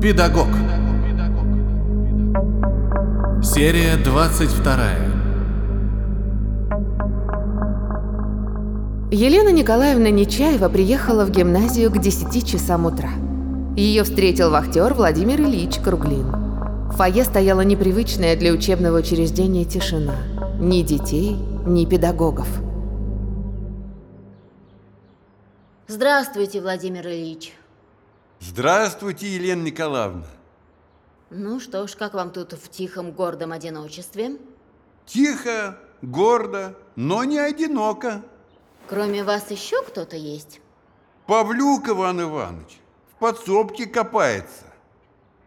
Педагог. Серия 22. Елена Николаевна Нечаева приехала в гимназию к 10 часам утра. Ее встретил вахтер Владимир Ильич Круглин. В фойе стояла непривычная для учебного учреждения тишина. Ни детей, ни педагогов. Здравствуйте, Владимир Ильич. Здравствуйте, Елена Николаевна. Ну что ж, как вам тут в тихом, гордом одиночестве? Тихо, гордо, но не одиноко. Кроме вас еще кто-то есть? Павлюк Иван Иванович в подсобке копается.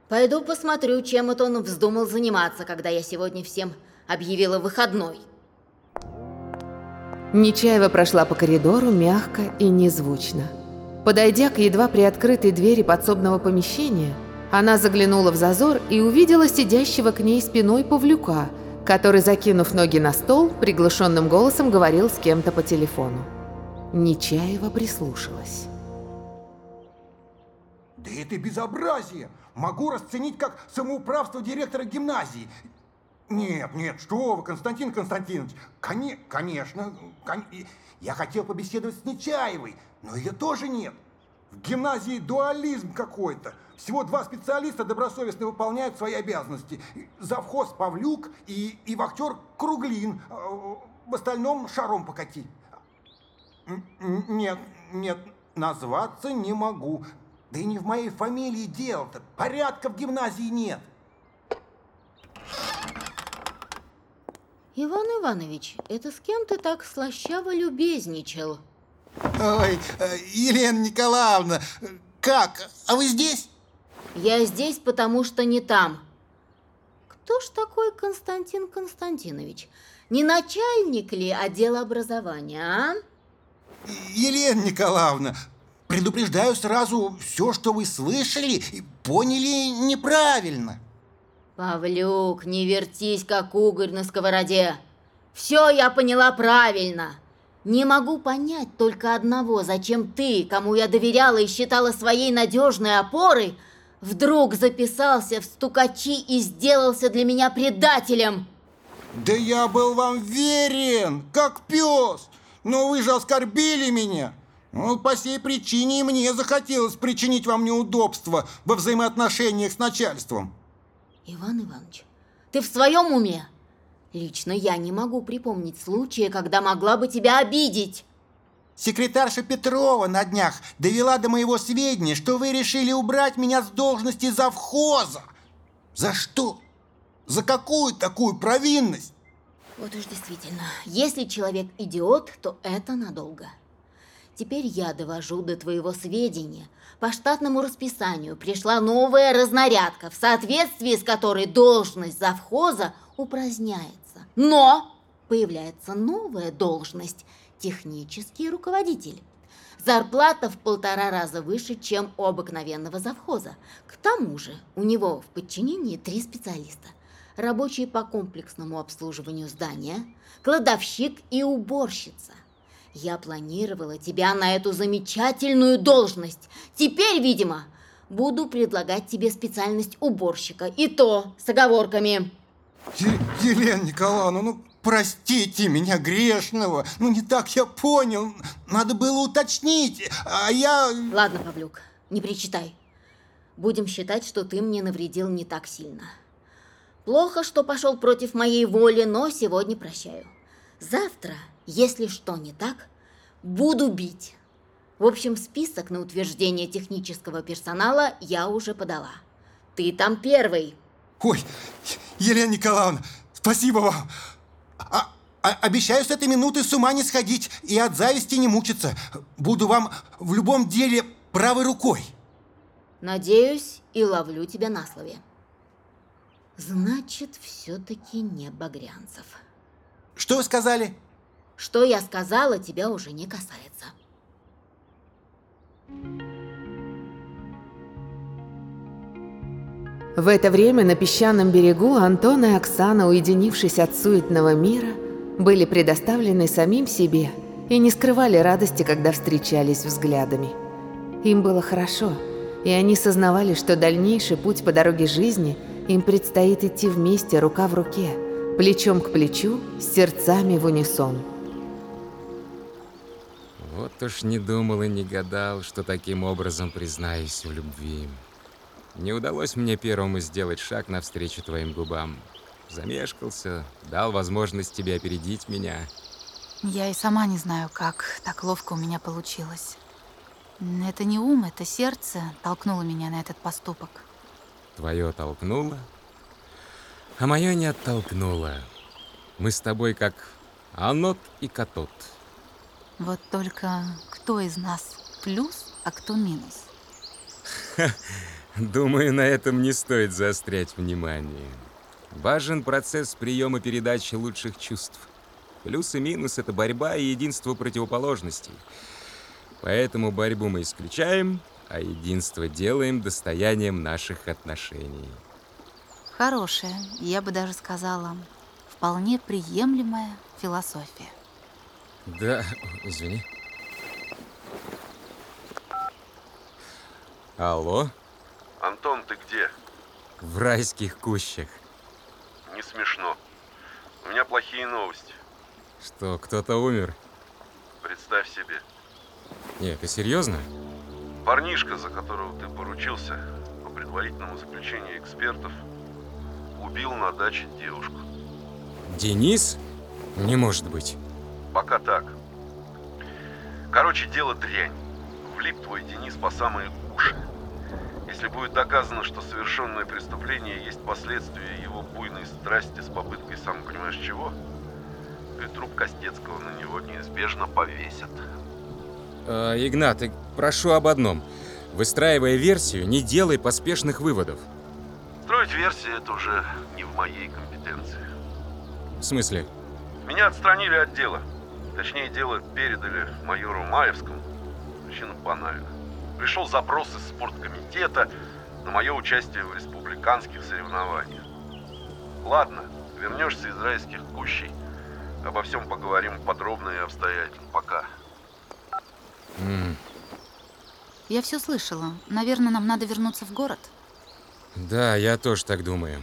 Пойду посмотрю, чем это он вздумал заниматься, когда я сегодня всем объявила выходной. Нечаева прошла по коридору мягко и незвучно. Подойдя к едва приоткрытой двери подсобного помещения, она заглянула в зазор и увидела сидящего к ней спиной Павлюка, который, закинув ноги на стол, приглушенным голосом говорил с кем-то по телефону. Нечаева прислушалась. Да это безобразие! Могу расценить как самоуправство директора гимназии. Нет, нет, что вы, Константин Константинович. Коне конечно, кон... я хотел побеседовать с Нечаевой, но ее тоже нет. В гимназии дуализм какой-то. Всего два специалиста добросовестно выполняют свои обязанности. Завхоз Павлюк и, и вахтер Круглин. В остальном шаром покати. Нет, нет, назваться не могу. Да и не в моей фамилии дело-то. Порядка в гимназии нет. Иван Иванович, это с кем ты так слащаво любезничал? Ой, э, Елена Николаевна, как? А вы здесь? Я здесь, потому что не там. Кто ж такой Константин Константинович? Не начальник ли отдела образования, а? Елена Николаевна, предупреждаю сразу, все, что вы слышали, поняли неправильно. Павлюк, не вертись, как угорь на сковороде. Все я поняла правильно. Не могу понять только одного, зачем ты, кому я доверяла и считала своей надежной опорой, вдруг записался в стукачи и сделался для меня предателем. Да я был вам верен, как пес, но вы же оскорбили меня. Ну, по сей причине мне захотелось причинить вам неудобства во взаимоотношениях с начальством. Иван Иванович, ты в своем уме? Лично я не могу припомнить случая, когда могла бы тебя обидеть. Секретарша Петрова на днях довела до моего сведения, что вы решили убрать меня с должности завхоза. За что? За какую такую провинность? Вот уж действительно, если человек идиот, то это надолго. Теперь я довожу до твоего сведения. По штатному расписанию пришла новая разнарядка, в соответствии с которой должность завхоза упраздняется. Но появляется новая должность – технический руководитель. Зарплата в полтора раза выше, чем у обыкновенного завхоза. К тому же у него в подчинении три специалиста. Рабочие по комплексному обслуживанию здания, кладовщик и уборщица – я планировала тебя на эту замечательную должность. Теперь, видимо, буду предлагать тебе специальность уборщика. И то с оговорками. Елена Николаевна, ну простите меня грешного. Ну не так я понял. Надо было уточнить. А я... Ладно, Павлюк, не причитай. Будем считать, что ты мне навредил не так сильно. Плохо, что пошел против моей воли, но сегодня прощаю. Завтра если что не так, буду бить. В общем, список на утверждение технического персонала я уже подала. Ты там первый. Ой, Елена Николаевна, спасибо вам. А, а, обещаю с этой минуты с ума не сходить и от зависти не мучиться. Буду вам в любом деле правой рукой. Надеюсь и ловлю тебя на слове. Значит, все-таки не Багрянцев. Что вы сказали? Что я сказала, тебя уже не касается. В это время на песчаном берегу Антон и Оксана, уединившись от суетного мира, были предоставлены самим себе и не скрывали радости, когда встречались взглядами. Им было хорошо, и они сознавали, что дальнейший путь по дороге жизни им предстоит идти вместе, рука в руке, плечом к плечу, с сердцами в унисон. Вот уж не думал и не гадал, что таким образом признаюсь в любви. Не удалось мне первому сделать шаг навстречу твоим губам. Замешкался, дал возможность тебе опередить меня. Я и сама не знаю, как так ловко у меня получилось. Это не ум, это сердце толкнуло меня на этот поступок. Твое толкнуло, а мое не оттолкнуло. Мы с тобой как анот и катот. Вот только кто из нас плюс, а кто минус? Думаю, на этом не стоит заострять внимание. Важен процесс приема передачи лучших чувств. Плюс и минус — это борьба и единство противоположностей. Поэтому борьбу мы исключаем, а единство делаем достоянием наших отношений. Хорошая, я бы даже сказала, вполне приемлемая философия. Да, извини. Алло? Антон, ты где? В райских кущах. Не смешно. У меня плохие новости. Что, кто-то умер? Представь себе. Нет, ты серьезно? Парнишка, за которого ты поручился, по предварительному заключению экспертов, убил на даче девушку. Денис? Не может быть. Пока так. Короче, дело дрянь. Влип твой Денис по самые уши. Если будет доказано, что совершенное преступление есть последствия его буйной страсти с попыткой сам понимаешь чего, то и труп Костецкого на него неизбежно повесят. Э, Игнат, прошу об одном. Выстраивая версию, не делай поспешных выводов. Строить версии это уже не в моей компетенции. В смысле? Меня отстранили от дела. Точнее, дело передали майору Маевскому. Причина банальна. Пришел запрос из спорткомитета на мое участие в республиканских соревнованиях. Ладно, вернешься из райских кущей. Обо всем поговорим подробно и обстоятельно. Пока. М, Я все слышала. Наверное, нам надо вернуться в город. да, я тоже так думаю.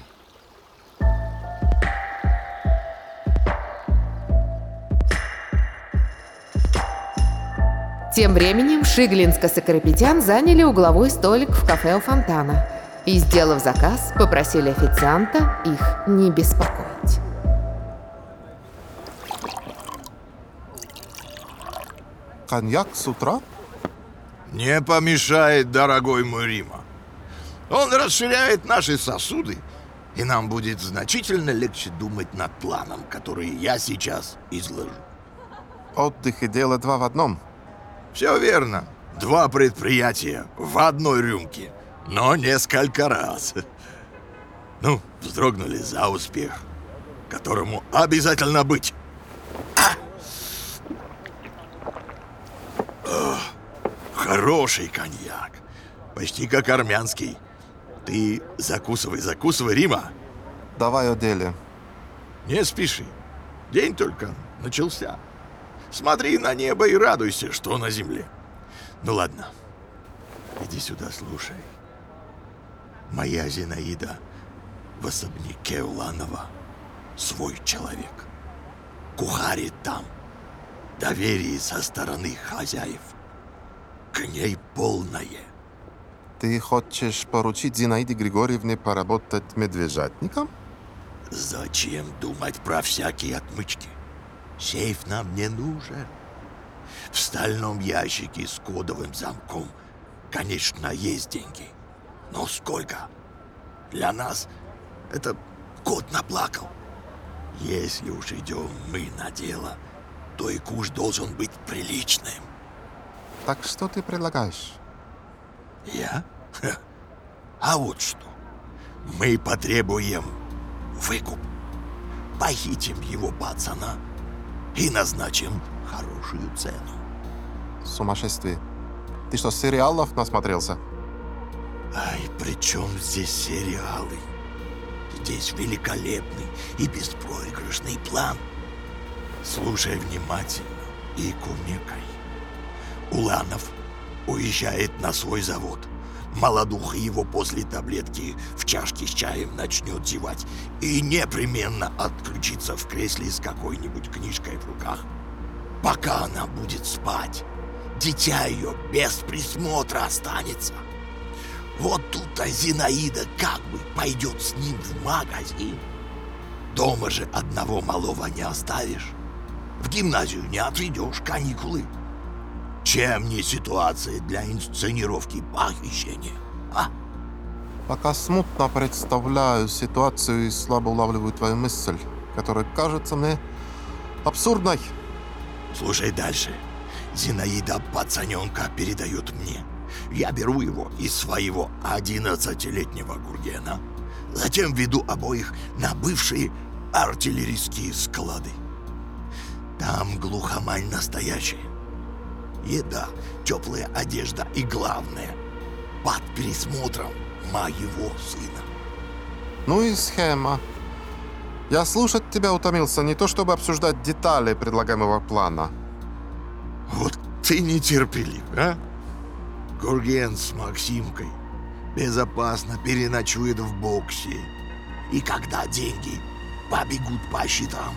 Тем временем Шиглинск и Сокропетян заняли угловой столик в кафе у фонтана и, сделав заказ, попросили официанта их не беспокоить. Коньяк с утра? Не помешает, дорогой мой Рима. Он расширяет наши сосуды, и нам будет значительно легче думать над планом, который я сейчас изложу. Отдых и дело два в одном. Все верно. Два предприятия в одной рюмке, но несколько раз. Ну, вздрогнули за успех, которому обязательно быть. А! Ох, хороший коньяк. Почти как армянский. Ты закусывай, закусывай, Рима. Давай о деле. Не спеши. День только начался. Смотри на небо и радуйся, что на земле. Ну ладно. Иди сюда, слушай. Моя Зинаида в особняке Уланова свой человек. Кухарит там. Доверие со стороны хозяев. К ней полное. Ты хочешь поручить Зинаиде Григорьевне поработать медвежатником? Зачем думать про всякие отмычки? Сейф нам не нужен. В стальном ящике с кодовым замком, конечно, есть деньги. Но сколько? Для нас это кот наплакал. Если уж идем мы на дело, то и куш должен быть приличным. Так что ты предлагаешь? Я? Ха. А вот что. Мы потребуем выкуп. Похитим его пацана и назначим хорошую цену. Сумасшествие. Ты что, сериалов насмотрелся? Ай, при чем здесь сериалы? Здесь великолепный и беспроигрышный план. Слушай внимательно и кумекай. Уланов уезжает на свой завод. Молодуха его после таблетки в чашке с чаем начнет зевать и непременно отключится в кресле с какой-нибудь книжкой в руках. Пока она будет спать, дитя ее без присмотра останется. Вот тут-то Зинаида как бы пойдет с ним в магазин. Дома же одного малого не оставишь. В гимназию не отведешь каникулы. Чем не ситуация для инсценировки похищения, а? Пока смутно представляю ситуацию и слабо улавливаю твою мысль, которая кажется мне абсурдной. Слушай дальше. Зинаида пацаненка передает мне. Я беру его из своего 11-летнего Гургена. Затем веду обоих на бывшие артиллерийские склады. Там глухомань настоящая. Еда, теплая одежда и главное, под присмотром моего сына. Ну и схема. Я слушать тебя утомился не то чтобы обсуждать детали предлагаемого плана. Вот ты нетерпелив, а? Гурген с Максимкой безопасно переночует в боксе. И когда деньги побегут по счетам,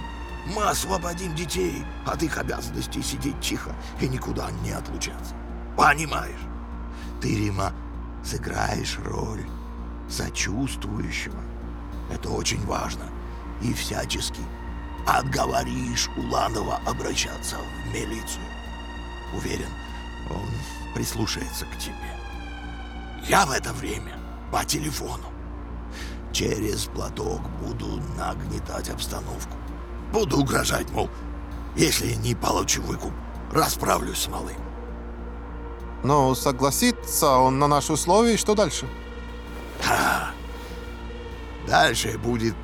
мы освободим детей от их обязанностей сидеть тихо и никуда не отлучаться. Понимаешь? Ты, Рима, сыграешь роль сочувствующего. Это очень важно. И всячески отговоришь Уланова обращаться в милицию. Уверен, он прислушается к тебе. Я в это время по телефону через платок буду нагнетать обстановку. Буду угрожать, мол, если не получу выкуп, расправлюсь с малым. Но согласится он на наши условия, и что дальше? Ха. Дальше будет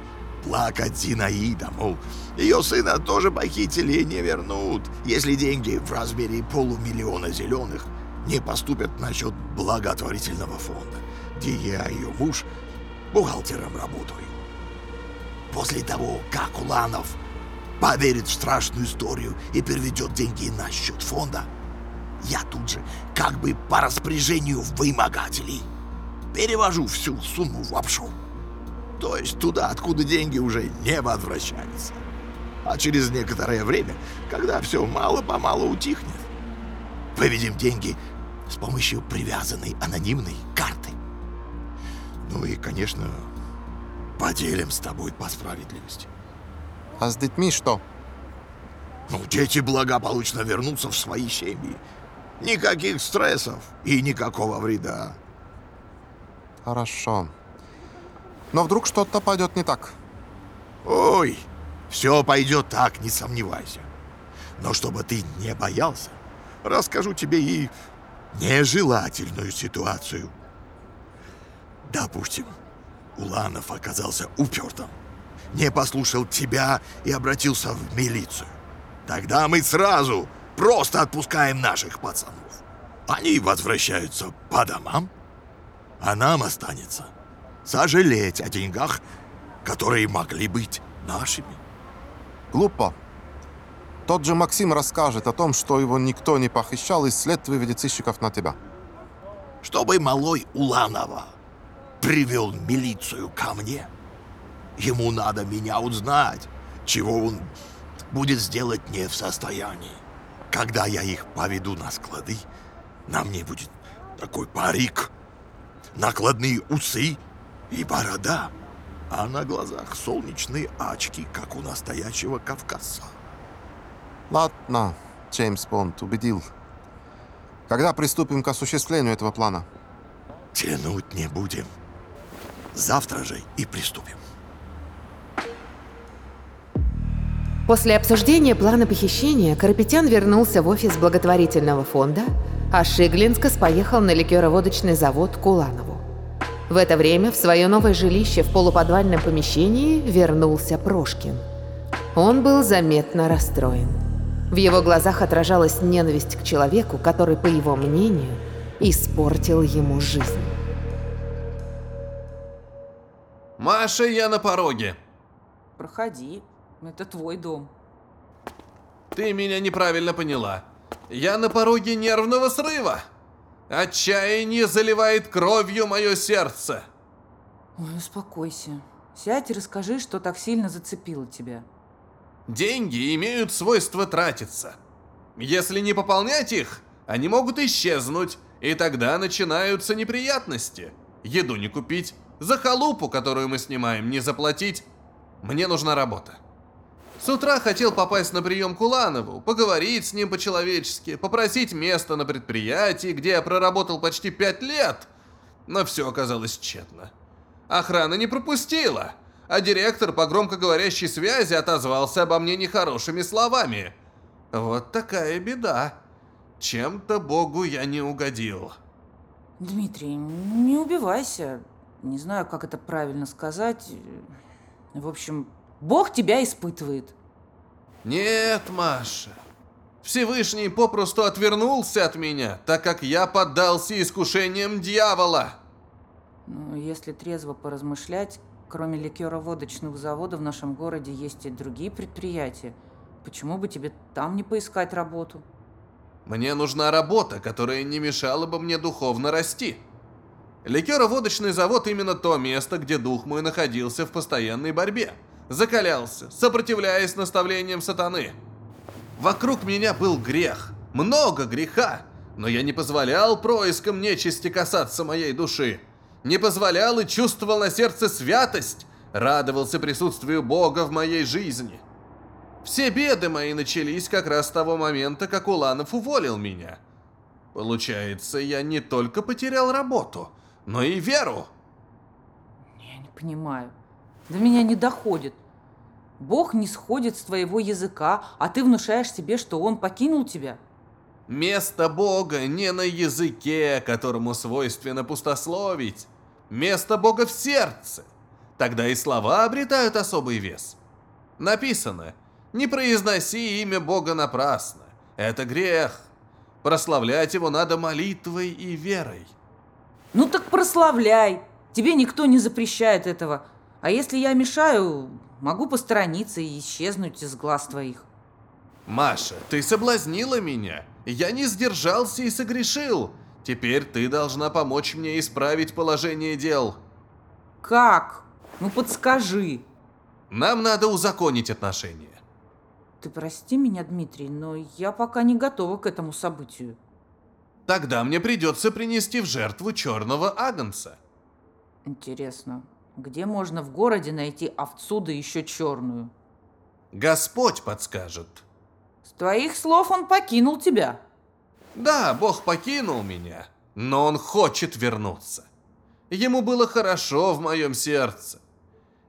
плакать Зинаида, мол, ее сына тоже похитили и не вернут, если деньги в размере полумиллиона зеленых не поступят на счет благотворительного фонда, где я и ее муж бухгалтером работаю. После того, как Уланов поверит в страшную историю и переведет деньги на счет фонда, я тут же, как бы по распоряжению вымогателей, перевожу всю сумму в лапшу. То есть туда, откуда деньги уже не возвращаются. А через некоторое время, когда все мало-помалу утихнет, выведем деньги с помощью привязанной анонимной карты. Ну и, конечно, поделим с тобой по справедливости. А с детьми что? Ну, дети благополучно вернутся в свои семьи. Никаких стрессов и никакого вреда. Хорошо. Но вдруг что-то пойдет не так? Ой, все пойдет так, не сомневайся. Но чтобы ты не боялся, расскажу тебе и нежелательную ситуацию. Допустим, Уланов оказался упертым, не послушал тебя и обратился в милицию. Тогда мы сразу просто отпускаем наших пацанов. Они возвращаются по домам, а нам останется сожалеть о деньгах, которые могли быть нашими. Глупо. Тот же Максим расскажет о том, что его никто не похищал, и след выведет сыщиков на тебя. Чтобы малой Уланова привел милицию ко мне, ему надо меня узнать, чего он будет сделать не в состоянии. Когда я их поведу на склады, на мне будет такой парик, накладные усы и борода, а на глазах солнечные очки, как у настоящего кавказца. Ладно, Джеймс Бонд убедил. Когда приступим к осуществлению этого плана? Тянуть не будем. Завтра же и приступим. После обсуждения плана похищения Карапетян вернулся в офис благотворительного фонда, а Шиглинскас поехал на ликероводочный завод к Уланову. В это время в свое новое жилище в полуподвальном помещении вернулся Прошкин. Он был заметно расстроен. В его глазах отражалась ненависть к человеку, который, по его мнению, испортил ему жизнь. Маша, я на пороге. Проходи, это твой дом. Ты меня неправильно поняла. Я на пороге нервного срыва. Отчаяние заливает кровью мое сердце. Ой, успокойся. Сядь и расскажи, что так сильно зацепило тебя. Деньги имеют свойство тратиться. Если не пополнять их, они могут исчезнуть, и тогда начинаются неприятности. Еду не купить, за халупу, которую мы снимаем, не заплатить. Мне нужна работа. С утра хотел попасть на прием к Уланову, поговорить с ним по-человечески, попросить место на предприятии, где я проработал почти пять лет. Но все оказалось тщетно. Охрана не пропустила, а директор по громкоговорящей связи отозвался обо мне нехорошими словами. Вот такая беда. Чем-то Богу я не угодил. Дмитрий, не убивайся. Не знаю, как это правильно сказать. В общем, Бог тебя испытывает. Нет, Маша. Всевышний попросту отвернулся от меня, так как я поддался искушениям дьявола. Ну, если трезво поразмышлять, кроме ликеро-водочных заводов в нашем городе есть и другие предприятия. Почему бы тебе там не поискать работу? Мне нужна работа, которая не мешала бы мне духовно расти. Ликеро-водочный завод именно то место, где дух мой находился в постоянной борьбе. Закалялся, сопротивляясь наставлениям сатаны. Вокруг меня был грех, много греха, но я не позволял проискам нечисти касаться моей души. Не позволял и чувствовал на сердце святость, радовался присутствию Бога в моей жизни. Все беды мои начались как раз с того момента, как Уланов уволил меня. Получается, я не только потерял работу, но и веру. Я не понимаю. До меня не доходит. Бог не сходит с твоего языка, а ты внушаешь себе, что Он покинул тебя. Место Бога не на языке, которому свойственно пустословить. Место Бога в сердце. Тогда и слова обретают особый вес. Написано «Не произноси имя Бога напрасно. Это грех. Прославлять его надо молитвой и верой». Ну так прославляй. Тебе никто не запрещает этого. А если я мешаю, могу посторониться и исчезнуть из глаз твоих. Маша, ты соблазнила меня. Я не сдержался и согрешил. Теперь ты должна помочь мне исправить положение дел. Как? Ну подскажи. Нам надо узаконить отношения. Ты прости меня, Дмитрий, но я пока не готова к этому событию. Тогда мне придется принести в жертву черного агнца. Интересно, где можно в городе найти овцу, да еще черную? Господь подскажет. С твоих слов он покинул тебя. Да, Бог покинул меня, но Он хочет вернуться. Ему было хорошо в моем сердце.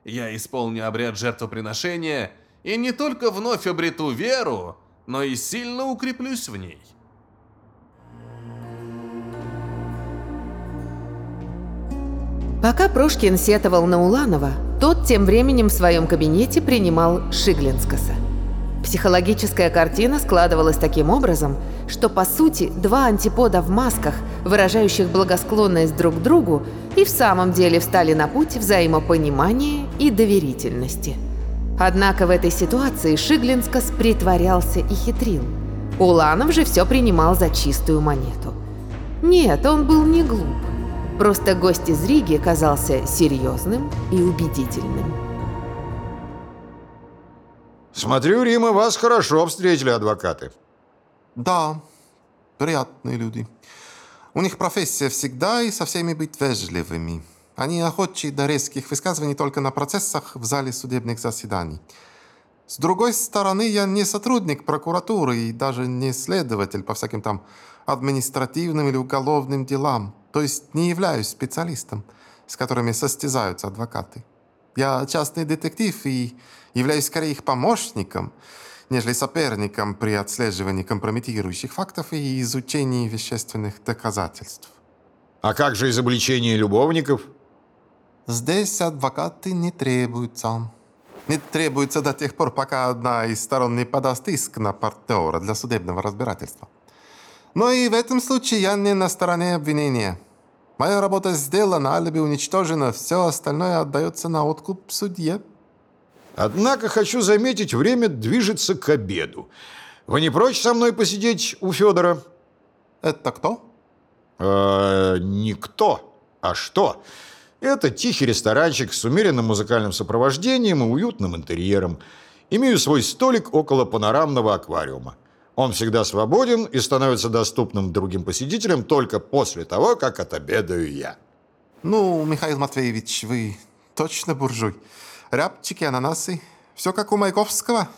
Я исполню обряд жертвоприношения и не только вновь обрету веру, но и сильно укреплюсь в ней. Пока Прошкин сетовал на Уланова, тот тем временем в своем кабинете принимал Шиглинскоса. Психологическая картина складывалась таким образом, что по сути два антипода в масках, выражающих благосклонность друг к другу, и в самом деле встали на путь взаимопонимания и доверительности. Однако в этой ситуации Шиглинскос притворялся и хитрил. Уланов же все принимал за чистую монету. Нет, он был не глуп. Просто гость из Риги казался серьезным и убедительным. Смотрю, Рима, вас хорошо встретили адвокаты. Да, приятные люди. У них профессия всегда и со всеми быть вежливыми. Они охотчи до резких высказываний только на процессах в зале судебных заседаний. С другой стороны, я не сотрудник прокуратуры и даже не следователь по всяким там административным или уголовным делам. То есть не являюсь специалистом, с которыми состязаются адвокаты. Я частный детектив и являюсь скорее их помощником, нежели соперником при отслеживании компрометирующих фактов и изучении вещественных доказательств. А как же изобличение любовников? Здесь адвокаты не требуются. Не требуется до тех пор, пока одна из сторон не подаст иск на партнера для судебного разбирательства. Но и в этом случае я не на стороне обвинения. Моя работа сделана, алиби уничтожено, все остальное отдается на откуп судье. Однако хочу заметить, время движется к обеду. Вы не прочь со мной посидеть у Федора? Это кто? Э, никто. А что? Это тихий ресторанчик с умеренным музыкальным сопровождением и уютным интерьером. Имею свой столик около панорамного аквариума. Он всегда свободен и становится доступным другим посетителям только после того, как отобедаю я. Ну, Михаил Матвеевич, вы точно буржуй. Рябчики, ананасы, все как у Маяковского.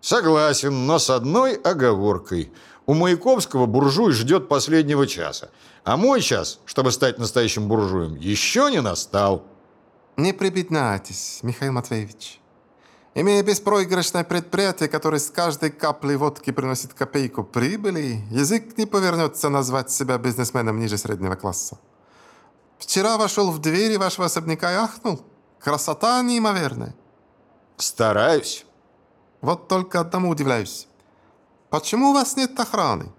Согласен, но с одной оговоркой. У Маяковского буржуй ждет последнего часа. А мой час, чтобы стать настоящим буржуем, еще не настал. Не прибедняйтесь, Михаил Матвеевич. Имея беспроигрышное предприятие, которое с каждой каплей водки приносит копейку прибыли, язык не повернется назвать себя бизнесменом ниже среднего класса. Вчера вошел в двери вашего особняка и ахнул. Красота неимоверная. Стараюсь. Вот только одному удивляюсь. Почему у вас нет охраны?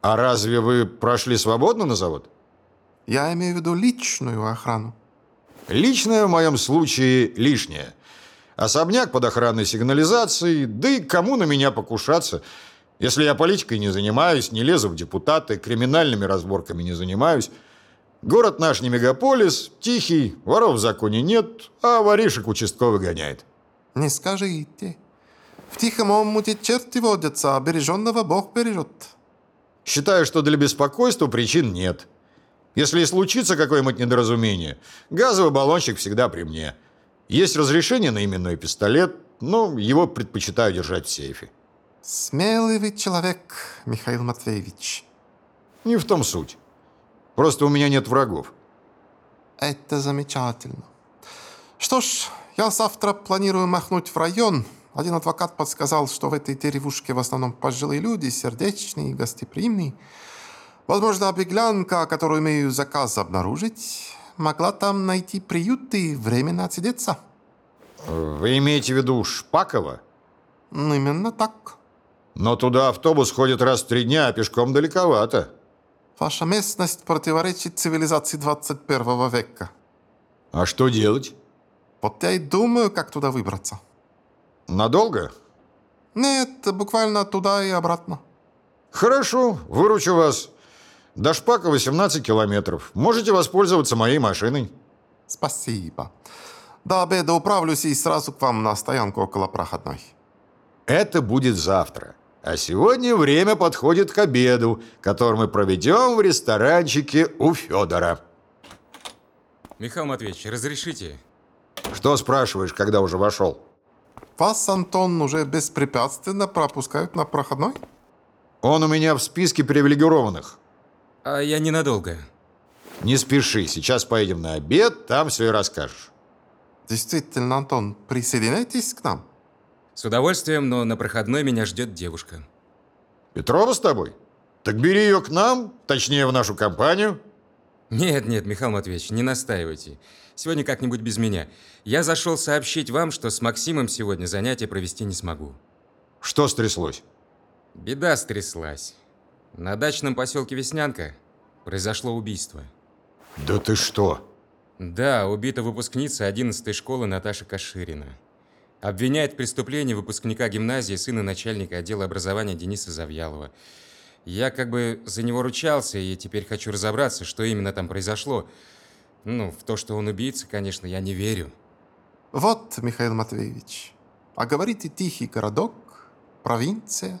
А разве вы прошли свободно на завод? Я имею в виду личную охрану. Личная в моем случае лишняя. Особняк под охранной сигнализацией, да и кому на меня покушаться, если я политикой не занимаюсь, не лезу в депутаты, криминальными разборками не занимаюсь. Город наш не мегаполис, тихий, воров в законе нет, а воришек участковый гоняет. Не скажите. В тихом омуте черти водятся, а береженного Бог бережет. Считаю, что для беспокойства причин нет. Если и случится какое-нибудь недоразумение, газовый баллончик всегда при мне. Есть разрешение на именной пистолет, но его предпочитаю держать в сейфе. Смелый вы человек, Михаил Матвеевич. Не в том суть. Просто у меня нет врагов. Это замечательно. Что ж, я завтра планирую махнуть в район. Один адвокат подсказал, что в этой деревушке в основном пожилые люди, сердечные, гостеприимные. Возможно, беглянка, которую имею заказ обнаружить, могла там найти приют и временно отсидеться. Вы имеете в виду Шпакова? Именно так. Но туда автобус ходит раз в три дня, а пешком далековато. Ваша местность противоречит цивилизации 21 века. А что делать? Вот я и думаю, как туда выбраться. Надолго? Нет, буквально туда и обратно. Хорошо, выручу вас. До Шпака 18 километров. Можете воспользоваться моей машиной. Спасибо. До обеда управлюсь и сразу к вам на стоянку около проходной. Это будет завтра. А сегодня время подходит к обеду, который мы проведем в ресторанчике у Федора. Михаил Матвеевич, разрешите? Что спрашиваешь, когда уже вошел? Вас, Антон, уже беспрепятственно пропускают на проходной? Он у меня в списке привилегированных. А я ненадолго. Не спеши, сейчас поедем на обед, там все и расскажешь. Действительно, Антон, присоединяйтесь к нам. С удовольствием, но на проходной меня ждет девушка. Петрова с тобой? Так бери ее к нам, точнее, в нашу компанию. Нет, нет, Михаил Матвеевич, не настаивайте. Сегодня как-нибудь без меня. Я зашел сообщить вам, что с Максимом сегодня занятия провести не смогу. Что стряслось? Беда стряслась. На дачном поселке Веснянка произошло убийство. Да ты что? Да, убита выпускница 11 школы Наташа Каширина. Обвиняет в преступлении выпускника гимназии сына начальника отдела образования Дениса Завьялова. Я как бы за него ручался, и теперь хочу разобраться, что именно там произошло. Ну, в то, что он убийца, конечно, я не верю. Вот, Михаил Матвеевич, а говорите тихий городок, провинция.